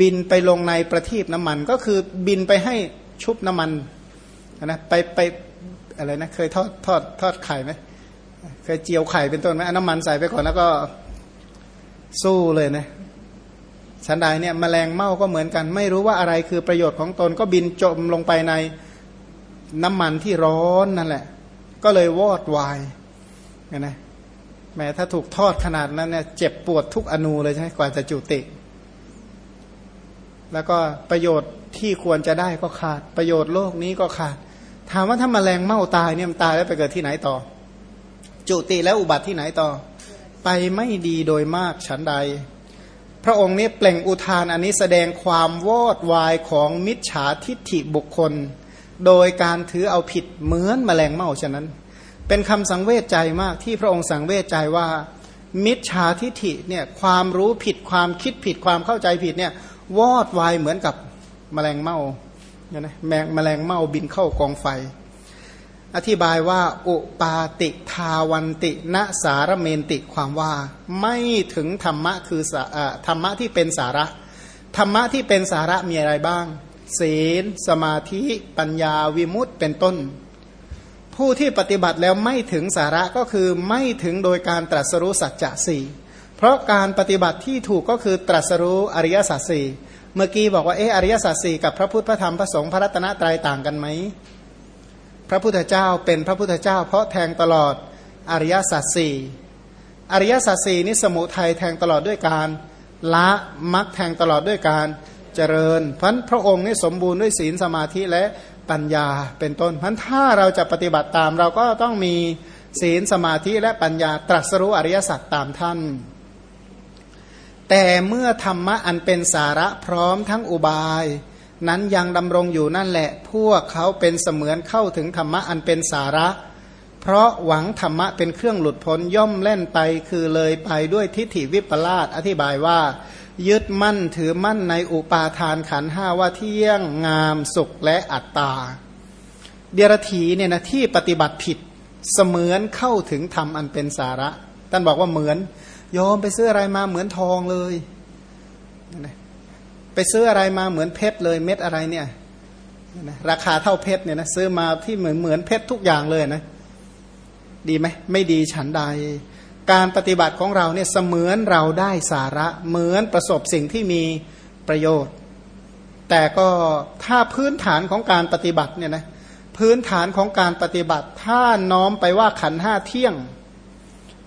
บินไปลงในประทีปน้ำมัน ก็คือบินไปให้ชุบน้ำมันนะไปไปอะไรนะเคยทอดทอดทอดไข่ไหม เคยเจียวไข่เป็นต้นไหมน้ำมันใส่ไปก่อนแล้วก็สู้เลยนะฉันใดเนี่ยมแมลงเม่าก็เหมือนกัน ไม่รู้ว่าอะไรคือประโยชน์ของตนก็บินจมลงไปในน้ำมันที่ร้อนนั่นแหละ ก็เลยวอดวายนะแม้ถ้าถูกทอดขนาดนั้นเนี่ยเจ็บปวดทุกอนูเลยใช่ไหมกว่าจะจุติ แล้วก็ประโยชน์ที่ควรจะได้ก็ขาด ประโยชน์โลกนี้ก็ขาด ถามว่าถ้ามาแมลงเม่าตายเนี่ยมันตายแล้วไปเกิดที่ไหนต่อ จุติแล้วอุบัติที่ไหนต่อ ไปไม่ดีโดยมากฉันใด พระองค์นี้เปล่งอุทานอันนี้แสดงความวอดวายของมิจฉาทิฏฐิบุคคล โดยการถือเอาผิดเหมือนแมลงเม่าฉะนั้น เป็นคำสังเวชใจมากที่พระองค์สังเวชใจว่า มิจฉาทิฐิเนี่ยความรู้ผิดความคิดผิดความเข้าใจผิดเนี่ยวอดวายเหมือนกับแมลงเม่าเนี่ยนะแมงแมลงเม่าบินเข้ากองไฟ อธิบายว่า อุปาติทาวันติณสารเมนติความว่า ไม่ถึงธรรมะคือธรรมะที่เป็นสาระ ธรรมะที่เป็นสาระมีอะไรบ้าง ศีล สมาธิปัญญาวิมุตต์เป็นต้น ผู้ที่ปฏิบัติแล้วไม่ถึงสาระก็คือไม่ถึงโดยการตรัสรู้สัจจะสี่เพราะการปฏิบัติที่ถูกก็คือตรัสรู้อริยสัจสี่เมื่อกี้บอกว่าเอออริยสัจสี่กับพระพุทธพระธรรมพระสงฆ์พระรัตนตรัยต่างกันไหม พระพุทธเจ้าเป็นพระพุทธเจ้า เพราะแทงตลอดอริยสัจสี่อริยสัจสี่นี้สมุทัยแทงตลอดด้วยการละมักแทงตลอดด้วยการเจริญพันพระองค์นี่สมบูรณ์ด้วยศีลสมาธิและปัญญาเป็นต้นพันถ้าเราจะปฏิบัติตาม เราก็ต้องมีศีลสมาธิและปัญญาตรัสรู้อริยสัจตามท่าน แต่เมื่อธรรมะอันเป็นสาระพร้อมทั้งอุบาย นั้นยังดำรงอยู่นั่นแหละ พวกเขาเป็นเสมือนเข้าถึงธรรมะอันเป็นสาระ เพราะหวังธรรมะเป็นเครื่องหลุดพ้นย่อมเล่นไปคือเลยไปด้วยทิฏฐิวิปลาสอธิบายว่า ยึดมั่นถือมั่นในอุปาทานขันห้าว่าเที่ยงงามสุขและอัตตา เดียรถีเนี่ยนะที่ปฏิบัติผิดเสมือนเข้าถึงธรรมอันเป็นสาระท่านบอกว่าเหมือนยอมไปซื้ออะไรมาเหมือนทองเลย ไปซื้ออะไรมาเหมือนเพชรเลยเม็ดอะไรเนี่ยราคาเท่าเพชรเนี่ยนะซื้อมาที่เหมือนเหมือนเพชรทุกอย่างเลยนะ ดีไหมไม่ดีฉันใด การปฏิบัติของเราเนี่ยเสมือนเราได้สาระเหมือนประสบสิ่งที่มีประโยชน์ แต่ก็ถ้าพื้นฐานของการปฏิบัติเนี่ยนะพื้นฐานของการปฏิบัติ ถ้าน้อมไปว่าขันห้าเที่ยง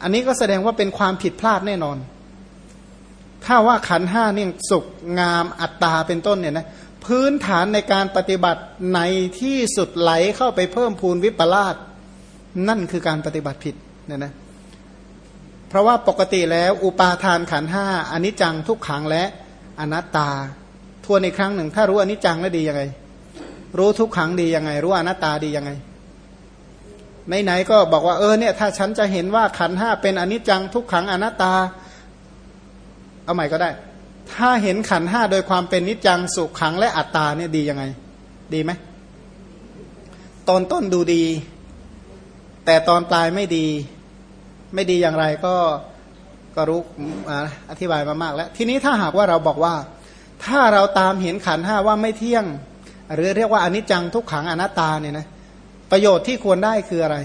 อันนี้ก็แสดงว่าเป็นความผิดพลาดแน่นอน ถ้าว่าขันห้าเนี่ยสุกงามอัตตาเป็นต้นเนี่ยนะพื้นฐานในการปฏิบัติในที่สุดไหลเข้าไปเพิ่มพูนวิปลาสนั่นคือการปฏิบัติผิดเนี่ยนะเพราะว่าปกติแล้วอุปาทานขันห้าอนิจจังทุกขังและอนัตตา ทวนอีกครั้งหนึ่ง ถ้ารู้อนิจจังแล้วดียังไง รู้ทุกขังดียังไง รู้อนัตตาดียังไงไหนๆก็บอกว่าเออเนี่ยถ้าฉันจะเห็นว่าขันห้าเป็นอนิจจังทุกขังอนัตตา เอาใหม่ก็ได้ ถ้าเห็นขันห้าโดยความเป็นนิจจังสุขขังและอัตตาเนี่ยดียังไง ดีไหมตอนต้นดูดี แต่ตอนปลายไม่ดี ไม่ดีอย่างไรก็ก็รู้อธิบายมามากแล้ว ทีนี้ถ้าหากว่าเราบอกว่า ถ้าเราตามเห็นขันห้าว่าไม่เที่ยง หรือเรียกว่าอนิจจังทุกขังอนัตตาเนี่ยนะประโยชน์ที่ควรได้คืออะไร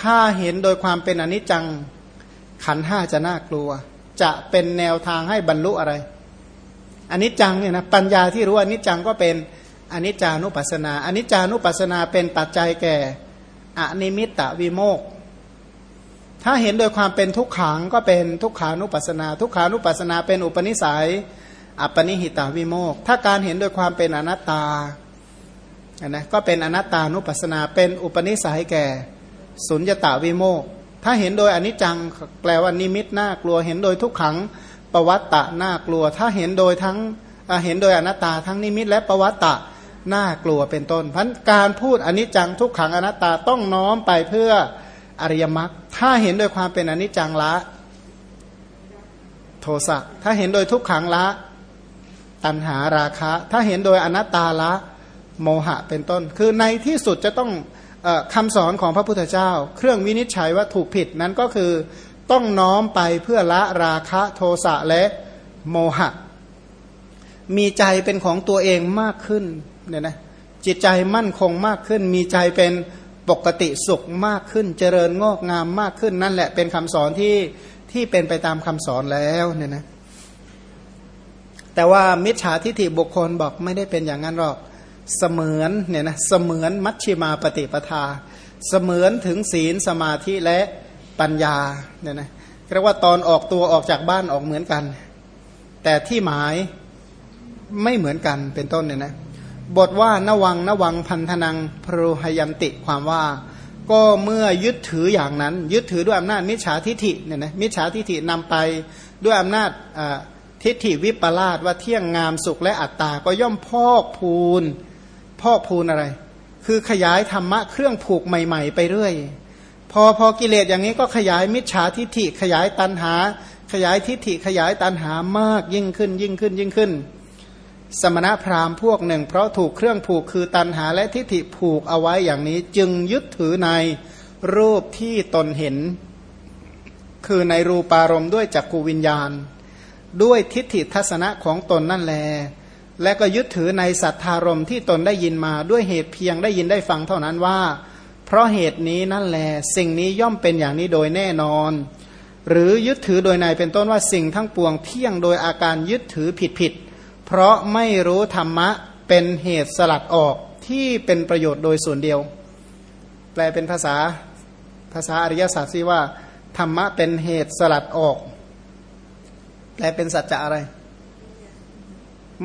ถ้าเห็นโดยความเป็นอนิจจังขันห้าจะน่ากลัว จะเป็นแนวทางให้บรรลุอะไรอนิจจังเนี่ยนะปัญญาที่รู้อนิจจังก็เป็นอนิจจานุปัสนาอนิจจานุปัสนาเป็นปัจจัยแก่อนิมิตตวิโมก ถ้าเห็นโดยความเป็นทุกขังก็เป็นทุกขานุปัสนา ทุกขานุปัสนาเป็นอุปนิสัย อัปนิหิตาวิโมก ถ้าการเห็นโดยความเป็นอนัตตานะก็เป็นอนัตตานุปัสนาเป็นอุปนิสัยแก่สุญญตาวิโมก ถ้าเห็นโดยอนิจจังแปลว่านิมิตน่ากลัว เห็นโดยทุกขังประวัตตะน่ากลัว ถ้าเห็นโดยทั้งเห็นโดยอนัตตาทั้งนิมิตและประวัตตะน่ากลัวเป็นต้นพันการพูดอนิจจังทุกขังอนัตตาต้องน้อมไปเพื่ออริยมรรคถ้าเห็นโดยความเป็นอนิจจังละ โทสะถ้าเห็นโดยทุกขังละ ตัณหาราคะ ถ้าเห็นโดยอนัตตาละ โมหะเป็นต้น คือในที่สุดจะต้อง คำสอนของพระพุทธเจ้า เครื่องวินิจฉัยว่าถูกผิดนั้นก็คือต้องน้อมไปเพื่อละราคะโทสะและโมหะ มีใจเป็นของตัวเองมากขึ้นเนี่ยนะจิตใจมั่นคงมากขึ้น มีใจเป็นปกติสุขมากขึ้น เจริญงอกงามมากขึ้นนั่นแหละเป็นคำสอนที่ที่เป็นไปตามคำสอนแล้วเนี่ยนะแต่ว่ามิจฉาทิฏฐิบุคคลบอกไม่ได้เป็นอย่างนั้นหรอก เสมือนเนี่ยนะเสมือนมัชชิมาปฏิปทา เสมือนถึงศีลสมาธิและปัญญาเนี่ยนะเรียกว่าตอนออกตัวออกจากบ้านออกเหมือนกัน แต่ที่หมายไม่เหมือนกันเป็นต้นเนี่ยนะบทว่านวังนวังพันธนังพรหยันติความว่า ก็เมื่อยึดถืออย่างนั้น ยึดถือด้วยอำนาจมิจฉาทิฐิเนี่ยนะมิจฉาทิฐินำไปด้วยอำนาจทิฐิวิปลาสว่าเที่ยงงามสุขและอัตตาก็ย่อมพอกพูน พอกพูนอะไร คือขยายธรรมะเครื่องผูกใหม่ ๆ ไปเรื่อย พอพอกิเลสอย่างนี้ก็ขยายมิจฉาทิฐิ ขยายตันหา ขยายทิฏฐิขยายตันหามากยิ่งขึ้นยิ่งขึ้นยิ่งขึ้น สมณพราหมณ์พวกหนึ่ง เพราะถูกเครื่องผูกคือตันหาและทิฏฐิผูกเอาไว้อย่างนี้ จึงยึดถือในรูปที่ตนเห็น คือในรูปารมณ์ด้วยจักกูวิญญาณ ด้วยทิฏฐิทัศนะของตนนั่นแล และก็ยึดถือในสัทธารมที่ตนได้ยินมาด้วยเหตุเพียงได้ยินได้ฟังเท่านั้นว่า เพราะเหตุนี้นั่นแหลสิ่งนี้ย่อมเป็นอย่างนี้โดยแน่นอน หรือยึดถือโดยในเป็นต้นว่าสิ่งทั้งปวงเที่ยงโดยอาการยึดถือผิดผิดเพราะไม่รู้ธรรมะเป็นเหตุสลัดออกที่เป็นประโยชน์โดยส่วนเดียว แปลเป็นภาษาภาษาอริยศาสตร์ที่ว่า ธรรมะเป็นเหตุสลัดออก แปลเป็นสัจจะอะไร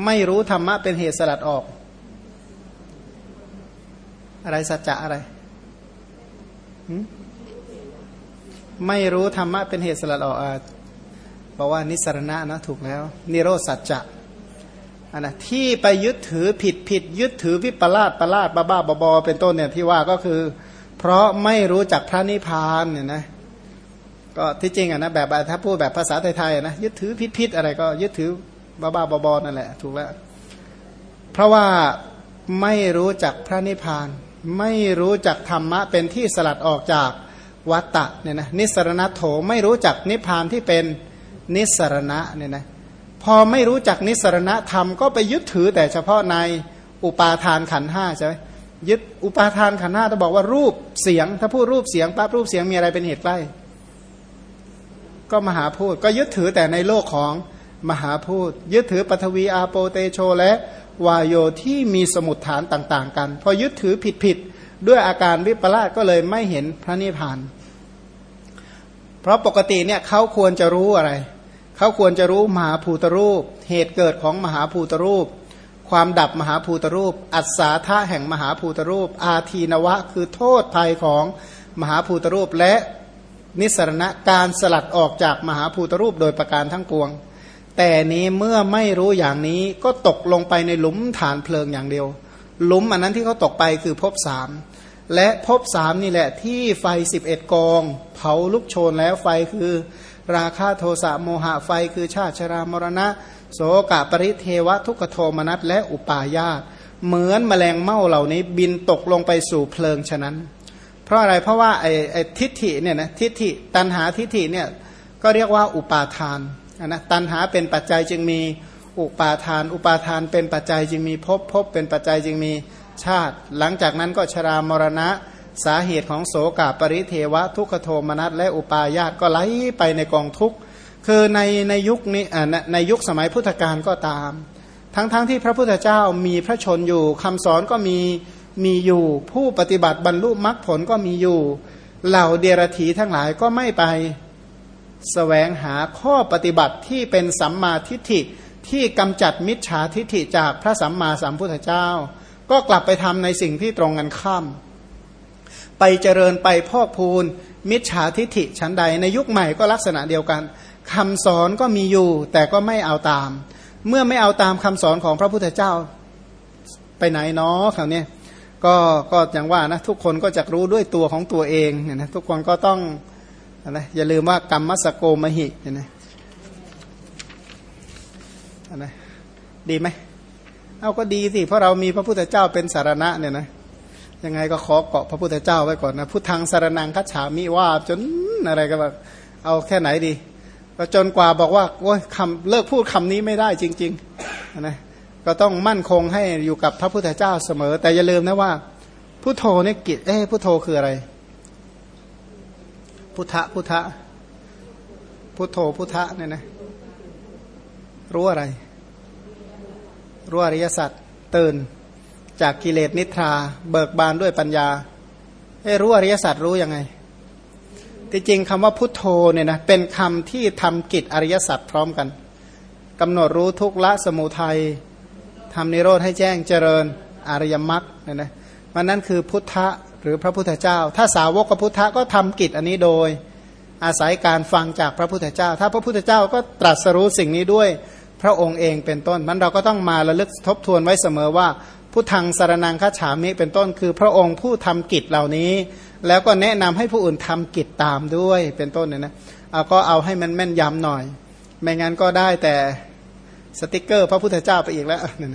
ไม่รู้ธรรมะเป็นเหตุสลัดออก อะไรสัจจะอะไรไม่รู้ธรรมะเป็นเหตุสลัดออกบอกว่านิสรณะนะถูกแล้ว นิโรสัจจะอันนะที่ไปยึดถือผิดผิด ยึดถือวิปลาสประลาดบ้าบ้าบอเป็นต้นเนี่ยที่ว่าก็คือ เพราะไม่รู้จักพระนิพพานเนี่ยนะก็ที่จริงอะนะแบบถ้าพูดแบบภาษาไทยๆนะยึดถือผิดผิดอะไรก็ยึดถือ บ้าบ้าบอนั่นแหละ ถูกแล้ว เพราะว่าไม่รู้จักพระนิพพาน ไม่รู้จักธรรมะเป็นที่สลัดออกจากวัตตะเนี่ยนะนิสรณโถไม่รู้จักนิพพานที่เป็นนิสรณะเนี่ยนะพอไม่รู้จักนิสรณธรรมก็ไปยึดถือแต่เฉพาะในอุปาทานขันห้าใช่ไหมยึดอุปาทานขันห้าถ้าบอกว่ารูปเสียง ถ้าพูดรูปเสียงปั๊บรูปเสียงมีอะไรเป็นเหตุใกล้ ก็มหาพูดก็ยึดถือแต่ในโลกของ มหาพูดยึดถือปฐวีอาโปเตโชและวายโยที่มีสมุดฐานต่าง ๆ กัน พอยึดถือผิดๆด้วยอาการวิปลาสก็เลยไม่เห็นพระนิพพาน เพราะปกติเนี่ยเขาควรจะรู้อะไร เขาควรจะรู้มหาภูตรูป เหตุเกิดของมหาภูตรูป ความดับมหาภูตรูป อัศาธาแห่งมหาภูตรูป อาทีนวะ คือโทษภัยของมหาภูตรูปและนิสรณะการสลัดออกจากมหาภูตรูปโดยประการทั้งปวง แต่นี้เมื่อไม่รู้อย่างนี้ก็ตกลงไปในหลุมฐานเพลิงอย่างเดียว หลุมอันนั้นที่เขาตกไปคือภพสามและภพสามนี่แหละที่ไฟสิบเอ็ดกอง เผาลุกโชนแล้วไฟคือ ราคะโทสะโมหะไฟคือชาติชรามรณะ โสกะปริเทวะทุกโทมนัสและอุปาญาตเหมือนแมลงเม่าเหล่านี้บินตกลงไปสู่เพลิงฉะนั้น เพราะอะไรเพราะว่าไอ้ไอ้ทิฏฐิเนี่ยนะทิฏฐิตันหาทิฏฐิเนี่ยก็เรียกว่าอุปาทาน นะตันหาเป็นปัจจัยจึงมีอุปาทาน อุปาทานเป็นปัจจัยจึงมีภพภพเป็นปัจจัยจึงมีชาติ หลังจากนั้นก็ชรามรณะสาเหตุของโสกาปริเทวะ ทุกขโทมนัสและอุปาญาตก็ไหลไปในกองทุกข์คือในในยุคนี้ในยุคสมัยพุทธกาลก็ตาม ทั้งๆทที่พระพุทธเจ้ามีพระชนอยู่คำสอนก็มีมีอยู่ ผู้ปฏิบัติบรรลุมรรคผลก็มีอยู่ เหล่าเดียรถีทั้งหลายก็ไม่ไป แสวงหาข้อปฏิบัติที่เป็นสัมมาทิฏฐิที่กำจัดมิจฉาทิฏฐิจากพระสัมมาสัมพุทธเจ้า ก็กลับไปทำในสิ่งที่ตรงกันข้าม ไปเจริญไปพอกพูนมิจฉาทิฏฐิชั้นใดในยุคใหม่ก็ลักษณะเดียวกันคำสอนก็มีอยู่ แต่ก็ไม่เอาตาม เมื่อไม่เอาตามคำสอนของพระพุทธเจ้า ไปไหนเนาะคราวนี้ก็ก็อย่างว่านะทุกคนก็จะรู้ด้วยตัวของตัวเองนะทุกคนก็ต้อง นะอย่าลืมว่ากรรมมัสโกมหินะนะดีไหมเอาก็ดีสิเพราะเรามีพระพุทธเจ้าเป็นสารณะเนี่ยนะยังไงก็ขอเกาะพระพุทธเจ้าไว้ก่อนนะพุทธังสารนังคัจฉามิว่าจนอะไรก็แบบเอาแค่ไหนดีก็จนกว่าบอกว่าโอ้ยคำเลิกพูดคำนี้ไม่ได้จริงๆนะก็ต้องมั่นคงให้อยู่กับพระพุทธเจ้าเสมอ แต่อย่าลืมนะว่าพุทโธเนี่ยกิจเอ้พุทโธคืออะไร พุทธพุทธพุทโธพุทธะเนี่ยนะรู้อะไร รู้อริยสัจตื่นจากกิเลสนิทรา เบิกบานด้วยปัญญาเอ้รู้อริยสัจรู้ยังไงที่จริงคำว่าพุทโธเนี่ยนะเป็นคำที่ทำกิจอริยสัจพร้อมกันกำหนดรู้ทุกละสมุทัยทำนิโรธให้แจ้งเจริญอริยมรรคเนี่ยนะมันนั่นคือพุทธะ หรือพระพุทธเจ้า ถ้าสาวกกับพุทธก็ทำกิจอันนี้โดย อาศัยการฟังจากพระพุทธเจ้า ถ้าพระพุทธเจ้าก็ตรัสรู้สิ่งนี้ด้วยพระองค์เองเป็นต้นมันเราก็ต้องมาระลึกทบทวนไว้เสมอว่าผู้ทางสารนังคาฉามิเป็นต้น คือพระองค์ผู้ทำกิจเหล่านี้ แล้วก็แนะนำให้ผู้อื่นทำกิจตามด้วยเป็นต้นเนี่ยนะเอาก็เอาให้มันแม่นยำหน่อย ไม่งั้นก็ได้แต่สติกเกอร์ พระพุทธเจ้าไปอีกแล้วเนี่ย